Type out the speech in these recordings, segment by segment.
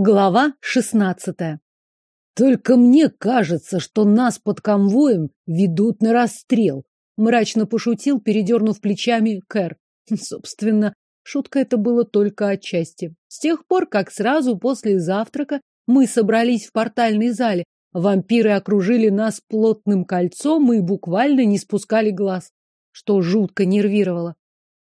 Глава шестнадцатая. Только мне кажется, что нас под конвоем ведут на расстрел, мрачно пошутил, передернув плечами Кэр. Собственно, шутка это было только отчасти. С тех пор, как сразу после завтрака мы собрались в портальной зале, вампиры окружили нас плотным кольцом и буквально не спускали глаз, что жутко нервировало.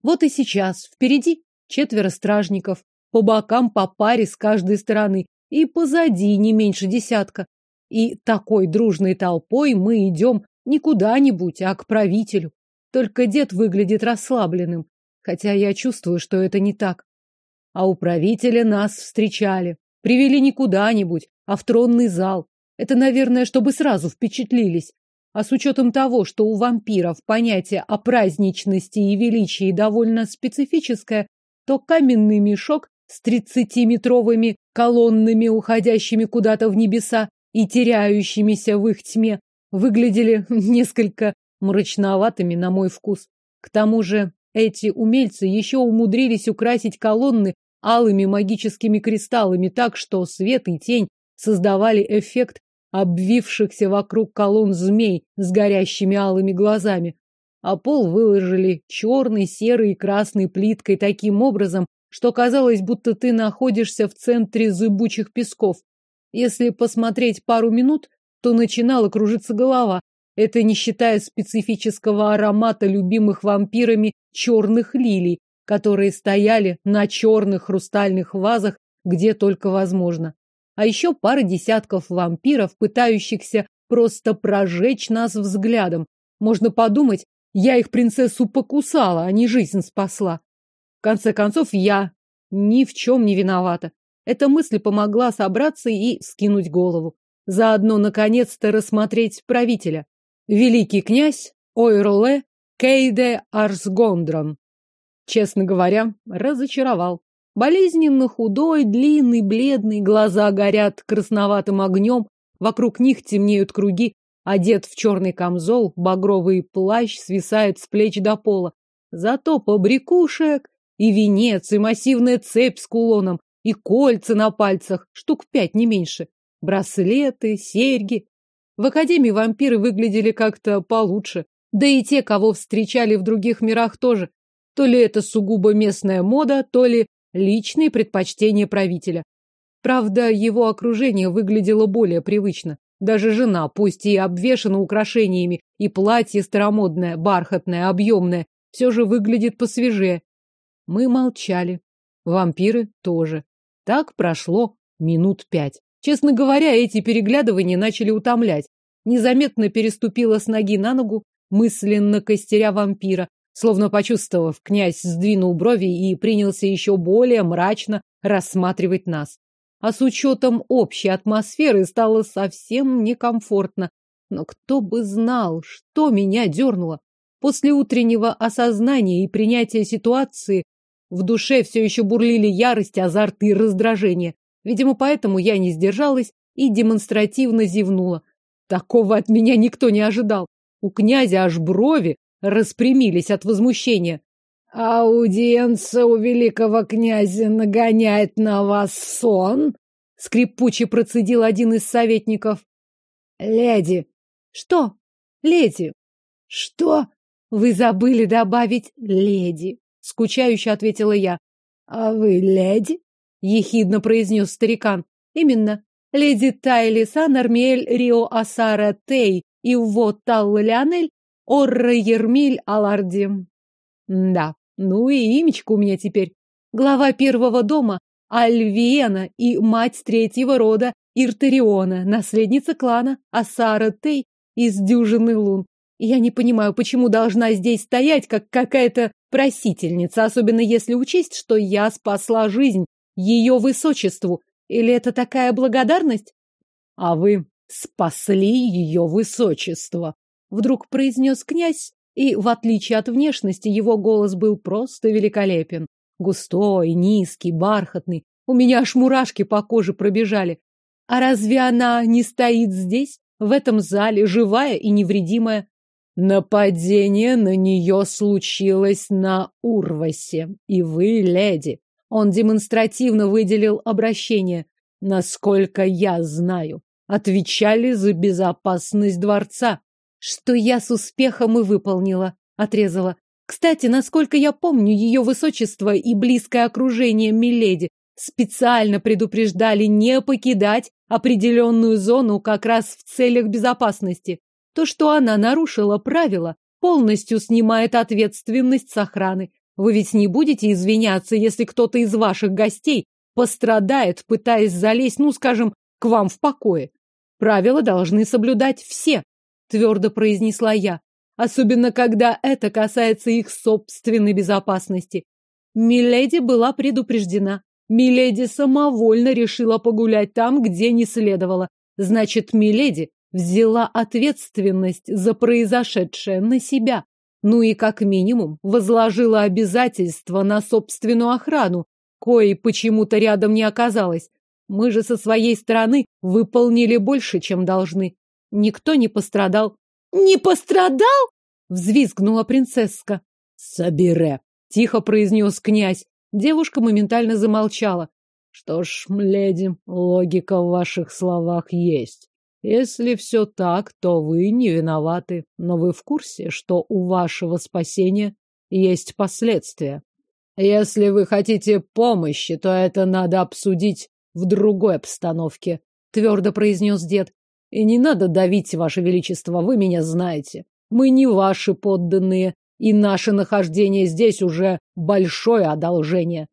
Вот и сейчас впереди четверо стражников, по бокам по паре с каждой стороны, и позади не меньше десятка. И такой дружной толпой мы идем не куда-нибудь, а к правителю. Только дед выглядит расслабленным, хотя я чувствую, что это не так. А у правителя нас встречали. Привели не куда-нибудь, а в тронный зал. Это, наверное, чтобы сразу впечатлились. А с учетом того, что у вампиров понятие о праздничности и величии довольно специфическое, то каменный мешок с тридцатиметровыми колоннами, уходящими куда-то в небеса и теряющимися в их тьме, выглядели несколько мрачноватыми на мой вкус. К тому же эти умельцы еще умудрились украсить колонны алыми магическими кристаллами так, что свет и тень создавали эффект обвившихся вокруг колонн змей с горящими алыми глазами. А пол выложили черной, серой и красной плиткой таким образом, что казалось, будто ты находишься в центре зыбучих песков. Если посмотреть пару минут, то начинала кружиться голова. Это не считая специфического аромата любимых вампирами черных лилий, которые стояли на черных хрустальных вазах где только возможно. А еще пара десятков вампиров, пытающихся просто прожечь нас взглядом. Можно подумать, я их принцессу покусала, а не жизнь спасла конце концов, я ни в чем не виновата. Эта мысль помогла собраться и скинуть голову. Заодно, наконец-то, рассмотреть правителя. Великий князь Ойрле Кейде Арсгондрон. Честно говоря, разочаровал. Болезненно худой, длинный, бледный, глаза горят красноватым огнем, вокруг них темнеют круги, одет в черный камзол, багровый плащ свисает с плеч до пола. Зато побрякушек и венец, и массивная цепь с кулоном, и кольца на пальцах, штук пять, не меньше. Браслеты, серьги. В Академии вампиры выглядели как-то получше. Да и те, кого встречали в других мирах тоже. То ли это сугубо местная мода, то ли личные предпочтения правителя. Правда, его окружение выглядело более привычно. Даже жена, пусть и обвешана украшениями, и платье старомодное, бархатное, объемное, все же выглядит посвежее. Мы молчали. Вампиры тоже. Так прошло минут пять. Честно говоря, эти переглядывания начали утомлять. Незаметно переступила с ноги на ногу, мысленно костеря вампира. Словно почувствовав, князь сдвинул брови и принялся еще более мрачно рассматривать нас. А с учетом общей атмосферы стало совсем некомфортно. Но кто бы знал, что меня дернуло. После утреннего осознания и принятия ситуации в душе все еще бурлили ярость, азарт и раздражение. Видимо, поэтому я не сдержалась и демонстративно зевнула. Такого от меня никто не ожидал. У князя аж брови распрямились от возмущения. «Аудиенция у великого князя нагоняет на вас сон?» Скрипуче процедил один из советников. «Леди!» «Что?» «Леди!» «Что?» «Вы забыли добавить «леди». Скучающе ответила я. А вы леди? Ехидно произнес старикан. Именно. Леди Тайли Санармель Рио Асара Тей и вот Талла Леонель Орра Ермиль Аларди. Да, ну и имечко у меня теперь. Глава первого дома Альвиена и мать третьего рода Иртериона, наследница клана Асара Тей из дюжины лун. Я не понимаю, почему должна здесь стоять, как какая-то просительница, особенно если учесть, что я спасла жизнь ее высочеству. Или это такая благодарность? А вы спасли ее высочество, вдруг произнес князь, и, в отличие от внешности, его голос был просто великолепен. Густой, низкий, бархатный. У меня аж мурашки по коже пробежали. А разве она не стоит здесь, в этом зале, живая и невредимая? Нападение на нее случилось на Урвасе, и вы, леди. Он демонстративно выделил обращение. насколько я знаю, отвечали за безопасность дворца. Что я с успехом и выполнила, отрезала. Кстати, насколько я помню, ее высочество и близкое окружение Миледи специально предупреждали не покидать определенную зону как раз в целях безопасности. То, что она нарушила правила, полностью снимает ответственность с охраны. Вы ведь не будете извиняться, если кто-то из ваших гостей пострадает, пытаясь залезть, ну, скажем, к вам в покое. Правила должны соблюдать все, твердо произнесла я, особенно когда это касается их собственной безопасности. Миледи была предупреждена. Миледи самовольно решила погулять там, где не следовало. Значит, Миледи взяла ответственность за произошедшее на себя. Ну и как минимум возложила обязательства на собственную охрану, коей почему-то рядом не оказалось. Мы же со своей стороны выполнили больше, чем должны. Никто не пострадал. Не пострадал? Взвизгнула принцесска. Собере, тихо произнес князь. Девушка моментально замолчала. Что ж, мледи, логика в ваших словах есть. Если все так, то вы не виноваты, но вы в курсе, что у вашего спасения есть последствия. Если вы хотите помощи, то это надо обсудить в другой обстановке, твердо произнес дед. И не надо давить, ваше величество, вы меня знаете. Мы не ваши подданные, и наше нахождение здесь уже большое одолжение.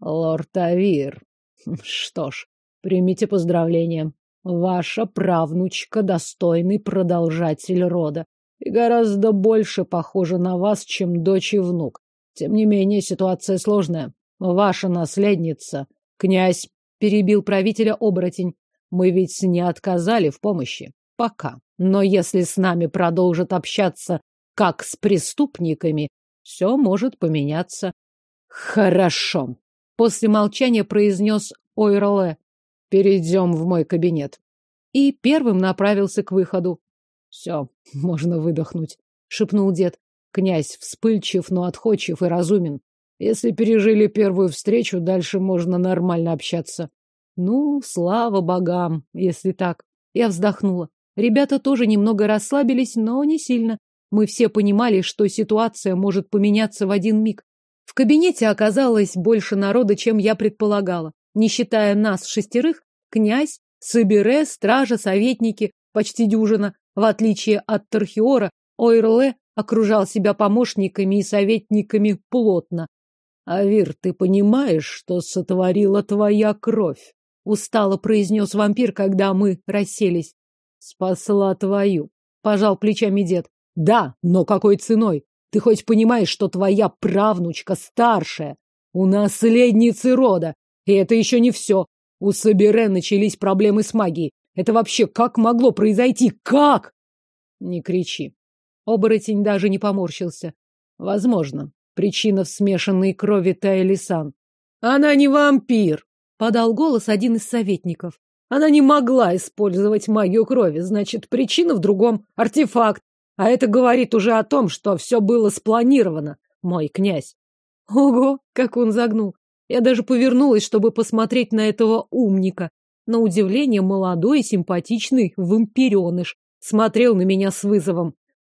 Лорд Авир, что ж, примите поздравления. Ваша правнучка достойный продолжатель рода и гораздо больше похожа на вас, чем дочь и внук. Тем не менее, ситуация сложная. Ваша наследница, князь, перебил правителя оборотень. Мы ведь не отказали в помощи. Пока. Но если с нами продолжат общаться как с преступниками, все может поменяться. Хорошо. После молчания произнес Ойрле. Перейдем в мой кабинет. И первым направился к выходу. Все, можно выдохнуть, шепнул дед. Князь вспыльчив, но отходчив и разумен. Если пережили первую встречу, дальше можно нормально общаться. Ну, слава богам, если так. Я вздохнула. Ребята тоже немного расслабились, но не сильно. Мы все понимали, что ситуация может поменяться в один миг. В кабинете оказалось больше народа, чем я предполагала. Не считая нас шестерых, князь, Сабире, стража, советники, почти дюжина. В отличие от Тархиора, Ойрле окружал себя помощниками и советниками плотно. «Авир, ты понимаешь, что сотворила твоя кровь?» — устало произнес вампир, когда мы расселись. «Спасла твою», — пожал плечами дед. «Да, но какой ценой? Ты хоть понимаешь, что твоя правнучка старшая? У наследницы рода. И это еще не все. У Сабире начались проблемы с магией. Это вообще как могло произойти? Как? Не кричи. Оборотень даже не поморщился. Возможно, причина в смешанной крови Таэлисан. Она не вампир, подал голос один из советников. Она не могла использовать магию крови, значит, причина в другом артефакт. А это говорит уже о том, что все было спланировано, мой князь. Ого, как он загнул. Я даже повернулась, чтобы посмотреть на этого умника. На удивление молодой и симпатичный вампиреныш смотрел на меня с вызовом.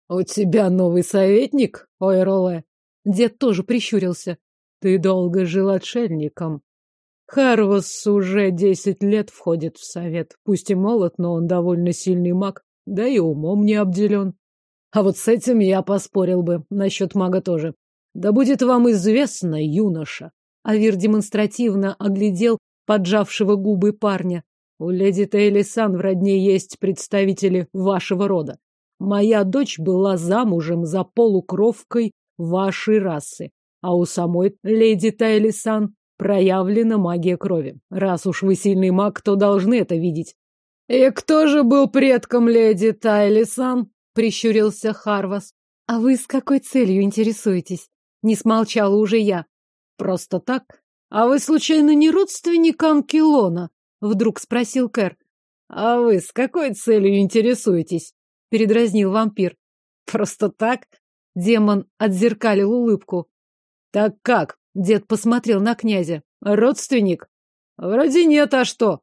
«У тебя новый советник, Ойроле?» Дед тоже прищурился. «Ты долго жил отшельником. Харвас уже десять лет входит в совет. Пусть и молод, но он довольно сильный маг, да и умом не обделен. А вот с этим я поспорил бы, насчет мага тоже. Да будет вам известно, юноша». Авир демонстративно оглядел поджавшего губы парня. У леди Тейлисан в родне есть представители вашего рода. Моя дочь была замужем за полукровкой вашей расы, а у самой леди Тайлисан проявлена магия крови. Раз уж вы сильный маг, то должны это видеть. И кто же был предком леди Тайлисан? Прищурился Харвас. А вы с какой целью интересуетесь? Не смолчала уже я. Просто так? А вы случайно не родственник Анкилона? Вдруг спросил Кэр. А вы с какой целью интересуетесь? передразнил вампир. Просто так? Демон отзеркалил улыбку. Так как? Дед посмотрел на князя. Родственник? Вроде нет, а что?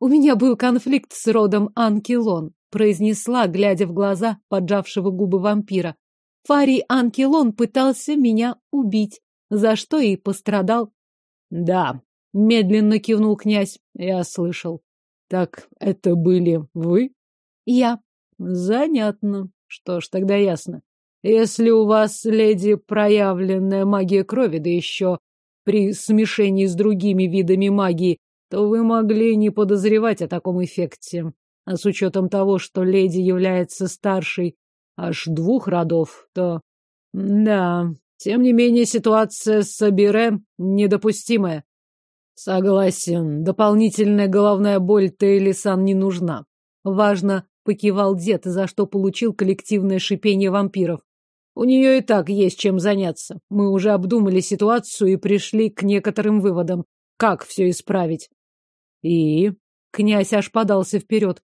У меня был конфликт с родом Анкилон, произнесла, глядя в глаза поджавшего губы вампира. Фарий Анкилон пытался меня убить, за что и пострадал. Да, медленно кивнул князь. Я слышал. Так это были вы? Я. Занятно. Что ж, тогда ясно. Если у вас, леди, проявленная магия крови, да еще при смешении с другими видами магии, то вы могли не подозревать о таком эффекте. А с учетом того, что леди является старшей аж двух родов, то... Да, тем не менее ситуация с Сабире недопустимая. Согласен, дополнительная головная боль Тейлисан не нужна. Важно, покивал дед, за что получил коллективное шипение вампиров. У нее и так есть чем заняться. Мы уже обдумали ситуацию и пришли к некоторым выводам. Как все исправить? И... Князь аж подался вперед.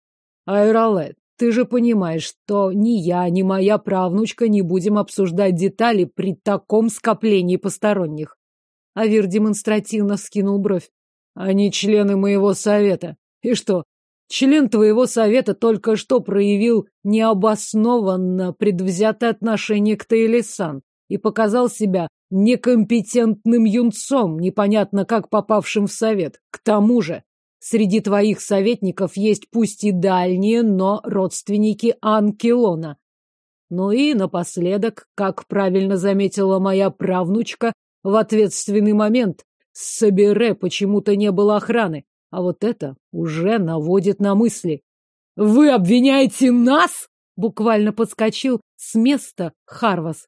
Айролет, ты же понимаешь, что ни я, ни моя правнучка не будем обсуждать детали при таком скоплении посторонних. Авир демонстративно вскинул бровь. Они члены моего совета. И что, Член твоего совета только что проявил необоснованно предвзятое отношение к Тейлисан и показал себя некомпетентным юнцом, непонятно как попавшим в совет. К тому же, среди твоих советников есть пусть и дальние, но родственники Анкелона. Ну и напоследок, как правильно заметила моя правнучка, в ответственный момент с Собере почему-то не было охраны. А вот это уже наводит на мысли. «Вы обвиняете нас?» — буквально подскочил с места Харвас.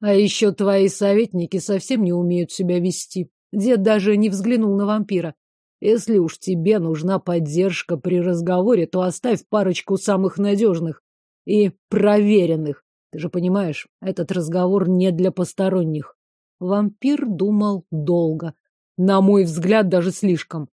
«А еще твои советники совсем не умеют себя вести». Дед даже не взглянул на вампира. «Если уж тебе нужна поддержка при разговоре, то оставь парочку самых надежных и проверенных. Ты же понимаешь, этот разговор не для посторонних». Вампир думал долго. На мой взгляд, даже слишком.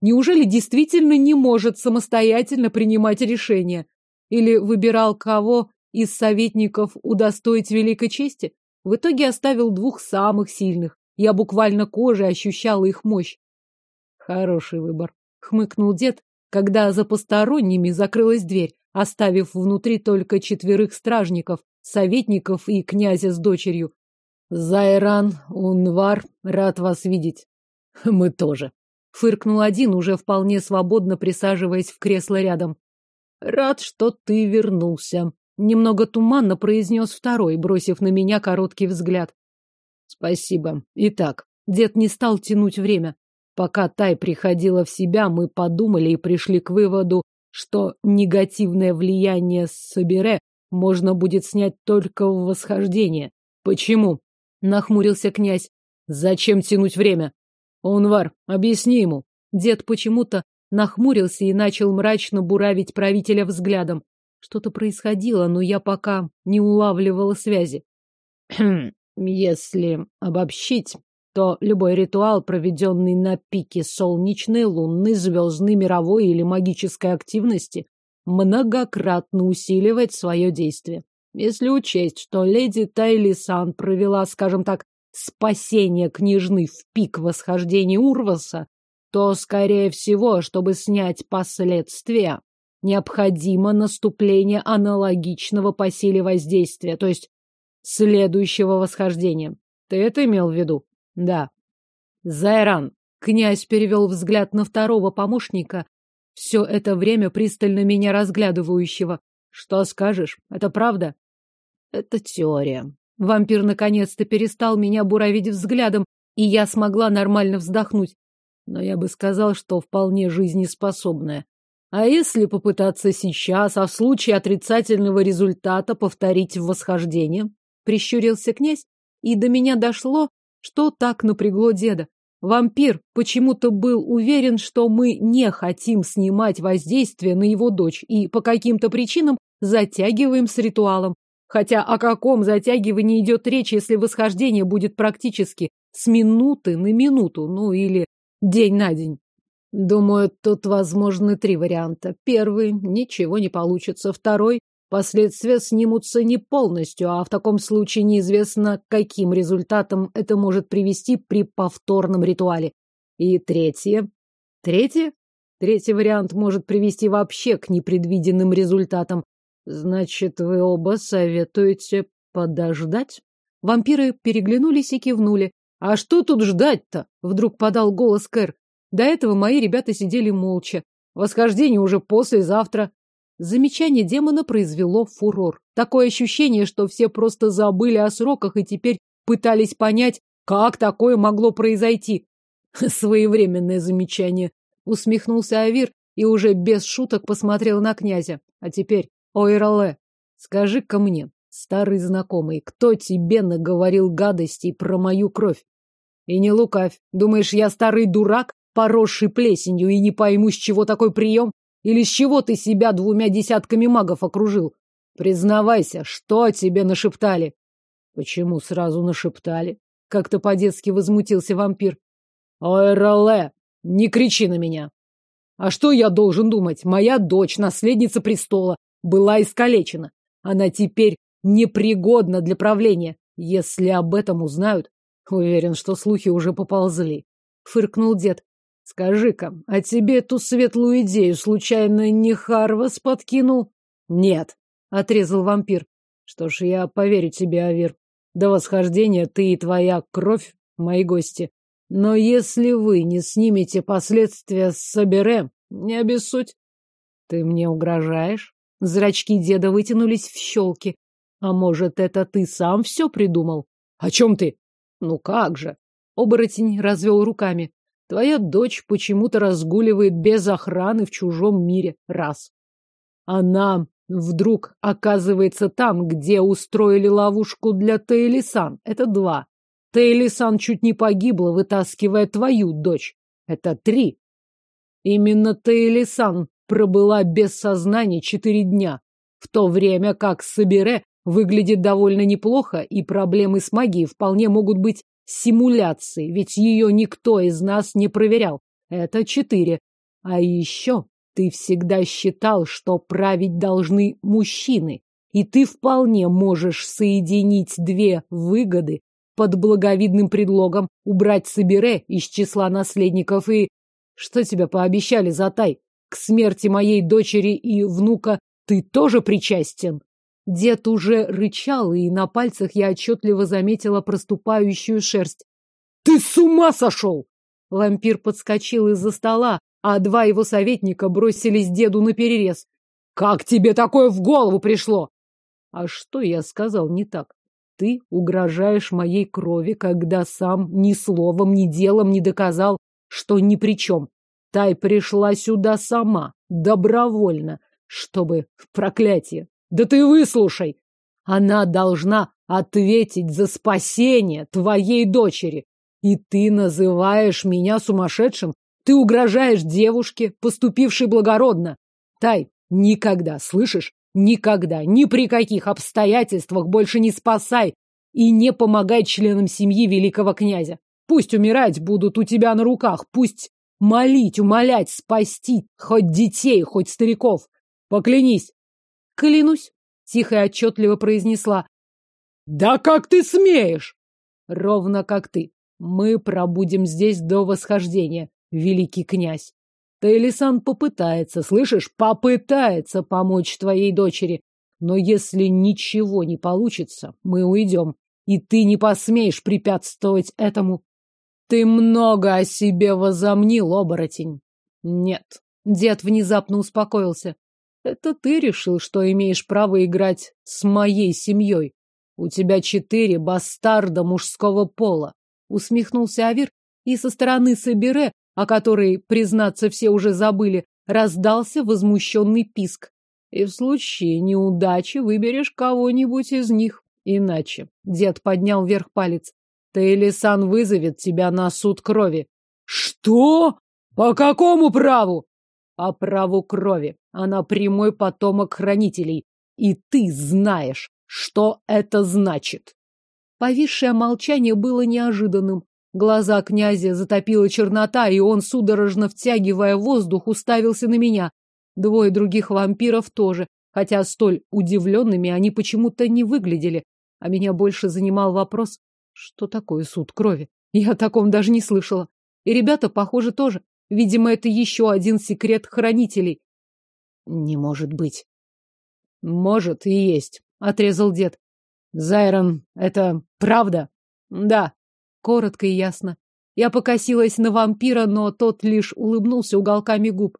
Неужели действительно не может самостоятельно принимать решения? Или выбирал кого из советников удостоить великой чести? В итоге оставил двух самых сильных. Я буквально кожей ощущала их мощь. Хороший выбор, хмыкнул дед, когда за посторонними закрылась дверь, оставив внутри только четверых стражников, советников и князя с дочерью. Зайран, Унвар, рад вас видеть. Мы тоже. Фыркнул один, уже вполне свободно присаживаясь в кресло рядом. Рад, что ты вернулся. Немного туманно произнес второй, бросив на меня короткий взгляд. Спасибо. Итак, дед не стал тянуть время. Пока Тай приходила в себя, мы подумали и пришли к выводу, что негативное влияние Собере можно будет снять только в восхождение. Почему? Нахмурился князь. Зачем тянуть время? Онвар, объясни ему. Дед почему-то нахмурился и начал мрачно буравить правителя взглядом. Что-то происходило, но я пока не улавливала связи. Если обобщить, то любой ритуал, проведенный на пике солнечной, лунной, звездной, мировой или магической активности, многократно усиливает свое действие. Если учесть, что леди Тайли Сан провела, скажем так, спасение княжны в пик восхождения Урваса, то, скорее всего, чтобы снять последствия, необходимо наступление аналогичного по силе воздействия, то есть следующего восхождения. Ты это имел в виду? Да. Зайран. Князь перевел взгляд на второго помощника, все это время пристально меня разглядывающего. Что скажешь? Это правда? Это теория. Вампир наконец-то перестал меня буравить взглядом, и я смогла нормально вздохнуть. Но я бы сказал, что вполне жизнеспособная. А если попытаться сейчас, а в случае отрицательного результата повторить восхождение? Прищурился князь, и до меня дошло, что так напрягло деда. Вампир почему-то был уверен, что мы не хотим снимать воздействие на его дочь и по каким-то причинам затягиваем с ритуалом. Хотя о каком затягивании идет речь, если восхождение будет практически с минуты на минуту, ну или день на день? Думаю, тут возможны три варианта. Первый – ничего не получится. Второй – последствия снимутся не полностью, а в таком случае неизвестно, каким результатам это может привести при повторном ритуале. И третье. Третье? Третий вариант может привести вообще к непредвиденным результатам. Значит, вы оба советуете подождать? Вампиры переглянулись и кивнули. А что тут ждать-то? Вдруг подал голос Кэр. До этого мои ребята сидели молча. Восхождение уже послезавтра. Замечание демона произвело фурор. Такое ощущение, что все просто забыли о сроках и теперь пытались понять, как такое могло произойти. Своевременное замечание. Усмехнулся Авир и уже без шуток посмотрел на князя. А теперь, Ойрале, скажи-ка мне, старый знакомый, кто тебе наговорил гадостей про мою кровь? И не лукавь. Думаешь, я старый дурак, поросший плесенью, и не пойму, с чего такой прием? Или с чего ты себя двумя десятками магов окружил? Признавайся, что тебе нашептали? Почему сразу нашептали? Как-то по-детски возмутился вампир. Ой, Роле, не кричи на меня. А что я должен думать? Моя дочь, наследница престола, была искалечена. Она теперь непригодна для правления. Если об этом узнают, уверен, что слухи уже поползли. Фыркнул дед. Скажи-ка, а тебе эту светлую идею случайно не Харвас подкинул? Нет, отрезал вампир. Что ж, я поверю тебе, Авир. До восхождения ты и твоя кровь мои гости. Но если вы не снимете последствия с Собере, не обессудь. Ты мне угрожаешь? Зрачки деда вытянулись в щелки. А может, это ты сам все придумал? О чем ты? Ну как же? Оборотень развел руками. Твоя дочь почему-то разгуливает без охраны в чужом мире. Раз. Она вдруг оказывается там, где устроили ловушку для Тейлисан. Это два. Тейли-сан чуть не погибла, вытаскивая твою дочь. Это три. Именно Тейли-сан пробыла без сознания четыре дня, в то время как Сабире выглядит довольно неплохо, и проблемы с магией вполне могут быть симуляцией, ведь ее никто из нас не проверял. Это четыре. А еще ты всегда считал, что править должны мужчины, и ты вполне можешь соединить две выгоды под благовидным предлогом убрать Сабире из числа наследников и... Что тебя пообещали, Затай? К смерти моей дочери и внука ты тоже причастен? Дед уже рычал, и на пальцах я отчетливо заметила проступающую шерсть. Ты с ума сошел! Вампир подскочил из-за стола, а два его советника бросились деду на перерез. Как тебе такое в голову пришло? А что я сказал не так? Ты угрожаешь моей крови, когда сам ни словом, ни делом не доказал, что ни при чем. Тай пришла сюда сама, добровольно, чтобы... Проклятие! Да ты выслушай! Она должна ответить за спасение твоей дочери. И ты называешь меня сумасшедшим? Ты угрожаешь девушке, поступившей благородно. Тай, никогда, слышишь? Никогда, ни при каких обстоятельствах больше не спасай и не помогай членам семьи великого князя. Пусть умирать будут у тебя на руках, пусть молить, умолять, спасти хоть детей, хоть стариков. Поклянись. Клянусь, тихо и отчетливо произнесла. Да как ты смеешь? Ровно как ты. Мы пробудем здесь до восхождения, великий князь. Тейлисан попытается, слышишь, попытается помочь твоей дочери. Но если ничего не получится, мы уйдем. И ты не посмеешь препятствовать этому. Ты много о себе возомнил, оборотень. Нет. Дед внезапно успокоился. Это ты решил, что имеешь право играть с моей семьей. У тебя четыре бастарда мужского пола. Усмехнулся Авир, и со стороны Сабире о которой, признаться, все уже забыли, раздался возмущенный писк. И в случае неудачи выберешь кого-нибудь из них. Иначе. Дед поднял вверх палец. Тейлисан вызовет тебя на суд крови. Что? По какому праву? По праву крови. Она прямой потомок хранителей. И ты знаешь, что это значит. Повисшее молчание было неожиданным. Глаза князя затопила чернота, и он, судорожно втягивая воздух, уставился на меня. Двое других вампиров тоже, хотя столь удивленными они почему-то не выглядели. А меня больше занимал вопрос, что такое суд крови? Я о таком даже не слышала. И ребята, похоже, тоже. Видимо, это еще один секрет хранителей. Не может быть. Может и есть, отрезал дед. Зайрон, это правда? Да, коротко и ясно. Я покосилась на вампира, но тот лишь улыбнулся уголками губ.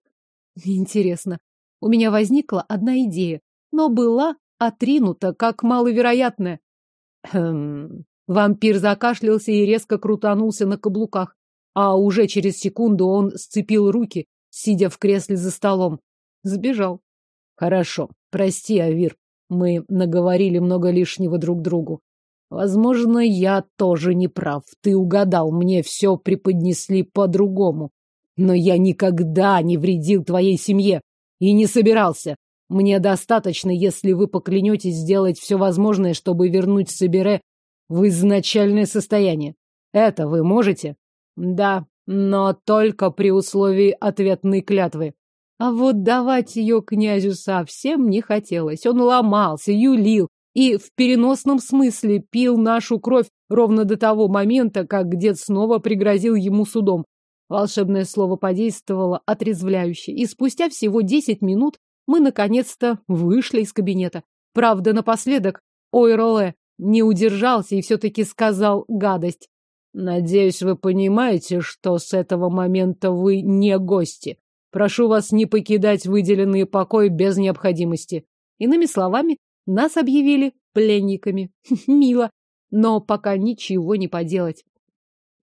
Интересно, у меня возникла одна идея, но была отринута, как маловероятная. Хм. Вампир закашлялся и резко крутанулся на каблуках, а уже через секунду он сцепил руки, сидя в кресле за столом. Сбежал. Хорошо. Прости, Авир. Мы наговорили много лишнего друг другу. Возможно, я тоже не прав. Ты угадал, мне все преподнесли по-другому. Но я никогда не вредил твоей семье и не собирался. Мне достаточно, если вы поклянетесь сделать все возможное, чтобы вернуть Собере в изначальное состояние. Это вы можете? Да, но только при условии ответной клятвы. А вот давать ее князю совсем не хотелось. Он ломался, юлил и в переносном смысле пил нашу кровь ровно до того момента, как дед снова пригрозил ему судом. Волшебное слово подействовало отрезвляюще, и спустя всего десять минут мы наконец-то вышли из кабинета. Правда, напоследок Ойроле не удержался и все-таки сказал гадость. Надеюсь, вы понимаете, что с этого момента вы не гости. Прошу вас не покидать выделенные покои без необходимости. Иными словами, нас объявили пленниками. Мило, но пока ничего не поделать.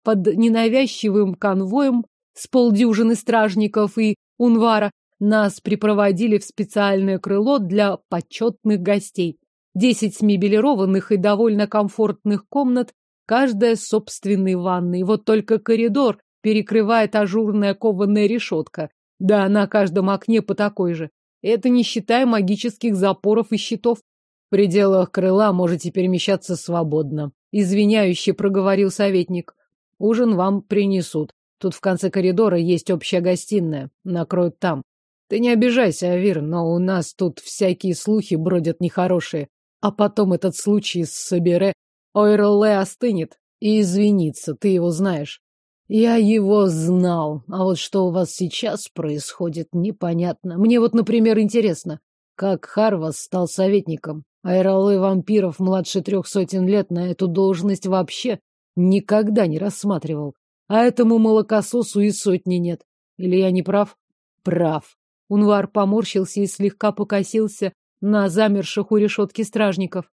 Под ненавязчивым конвоем с полдюжины стражников и унвара нас припроводили в специальное крыло для почетных гостей. Десять мебелированных и довольно комфортных комнат, каждая с собственной ванной. Вот только коридор перекрывает ажурная кованая решетка, да, на каждом окне по такой же. Это не считая магических запоров и щитов. В пределах крыла можете перемещаться свободно. Извиняюще проговорил советник. Ужин вам принесут. Тут в конце коридора есть общая гостиная. Накроют там. Ты не обижайся, Авир, но у нас тут всякие слухи бродят нехорошие. А потом этот случай с Собере Ойрле остынет и извинится, ты его знаешь. Я его знал, а вот что у вас сейчас происходит, непонятно. Мне вот, например, интересно, как Харвас стал советником. Аэролы вампиров младше трех сотен лет на эту должность вообще никогда не рассматривал. А этому молокососу и сотни нет. Или я не прав? Прав. Унвар поморщился и слегка покосился на замерших у решетки стражников.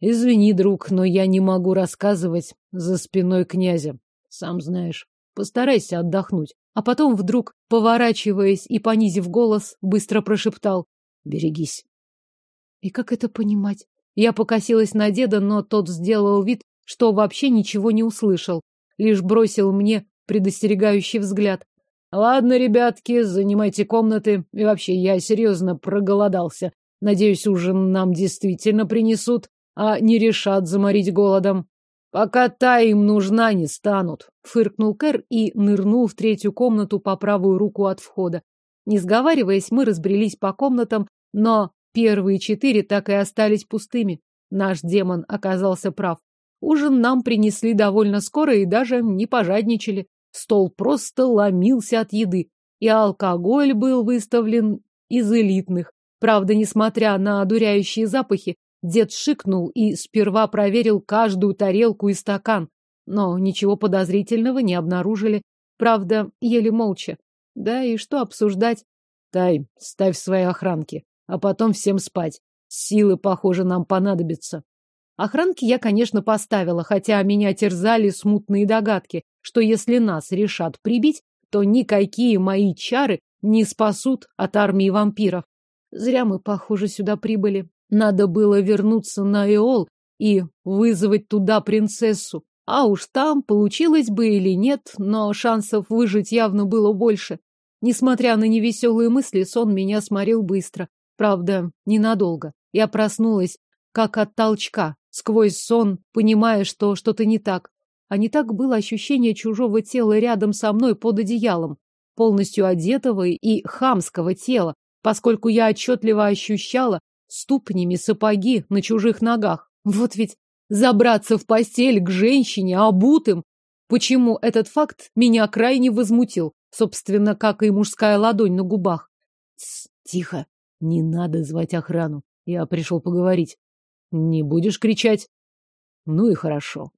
Извини, друг, но я не могу рассказывать за спиной князя. Сам знаешь. Постарайся отдохнуть. А потом вдруг, поворачиваясь и понизив голос, быстро прошептал «Берегись». И как это понимать? Я покосилась на деда, но тот сделал вид, что вообще ничего не услышал, лишь бросил мне предостерегающий взгляд. Ладно, ребятки, занимайте комнаты. И вообще, я серьезно проголодался. Надеюсь, ужин нам действительно принесут, а не решат заморить голодом. Пока та им нужна, не станут. Фыркнул Кэр и нырнул в третью комнату по правую руку от входа. Не сговариваясь, мы разбрелись по комнатам, но первые четыре так и остались пустыми. Наш демон оказался прав. Ужин нам принесли довольно скоро и даже не пожадничали. Стол просто ломился от еды. И алкоголь был выставлен из элитных. Правда, несмотря на одуряющие запахи, Дед шикнул и сперва проверил каждую тарелку и стакан, но ничего подозрительного не обнаружили. Правда, еле молча. Да и что обсуждать? Тай, ставь свои охранки, а потом всем спать. Силы, похоже, нам понадобятся. Охранки я, конечно, поставила, хотя меня терзали смутные догадки, что если нас решат прибить, то никакие мои чары не спасут от армии вампиров. Зря мы, похоже, сюда прибыли. Надо было вернуться на Эол и вызвать туда принцессу. А уж там, получилось бы или нет, но шансов выжить явно было больше. Несмотря на невеселые мысли, сон меня сморил быстро. Правда, ненадолго. Я проснулась, как от толчка, сквозь сон, понимая, что что-то не так. А не так было ощущение чужого тела рядом со мной под одеялом, полностью одетого и хамского тела, поскольку я отчетливо ощущала, ступнями сапоги на чужих ногах. Вот ведь забраться в постель к женщине обутым. Почему этот факт меня крайне возмутил? собственно, как и мужская ладонь на губах. Тс, тихо, не надо звать охрану. Я пришел поговорить. Не будешь кричать? Ну и хорошо.